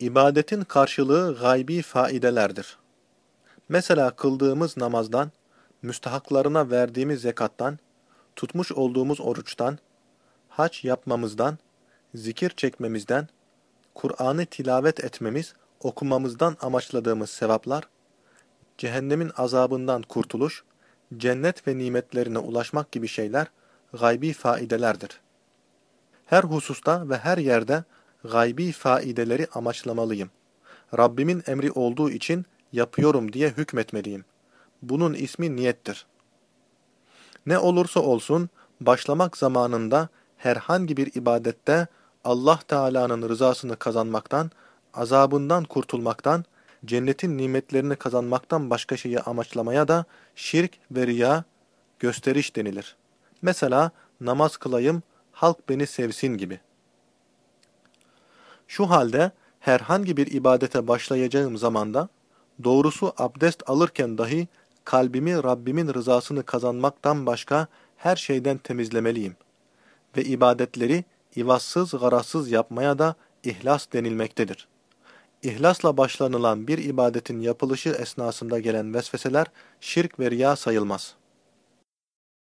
İbadetin karşılığı gaybi faidelerdir. Mesela kıldığımız namazdan, müstahaklarına verdiğimiz zekattan, tutmuş olduğumuz oruçtan, haç yapmamızdan, zikir çekmemizden, Kur'an'ı tilavet etmemiz, okumamızdan amaçladığımız sevaplar, cehennemin azabından kurtuluş, cennet ve nimetlerine ulaşmak gibi şeyler gaybi faidelerdir. Her hususta ve her yerde gaybi faideleri amaçlamalıyım. Rabbimin emri olduğu için yapıyorum diye hükmetmeliyim. Bunun ismi niyettir. Ne olursa olsun başlamak zamanında herhangi bir ibadette Allah Teala'nın rızasını kazanmaktan, azabından kurtulmaktan, cennetin nimetlerini kazanmaktan başka şeyi amaçlamaya da şirk ve riya, gösteriş denilir. Mesela namaz kılayım, halk beni sevsin gibi. Şu halde herhangi bir ibadete başlayacağım zamanda, doğrusu abdest alırken dahi kalbimi Rabbimin rızasını kazanmaktan başka her şeyden temizlemeliyim. Ve ibadetleri ivazsız garazsız yapmaya da ihlas denilmektedir. İhlasla başlanılan bir ibadetin yapılışı esnasında gelen vesveseler şirk ve riya sayılmaz.''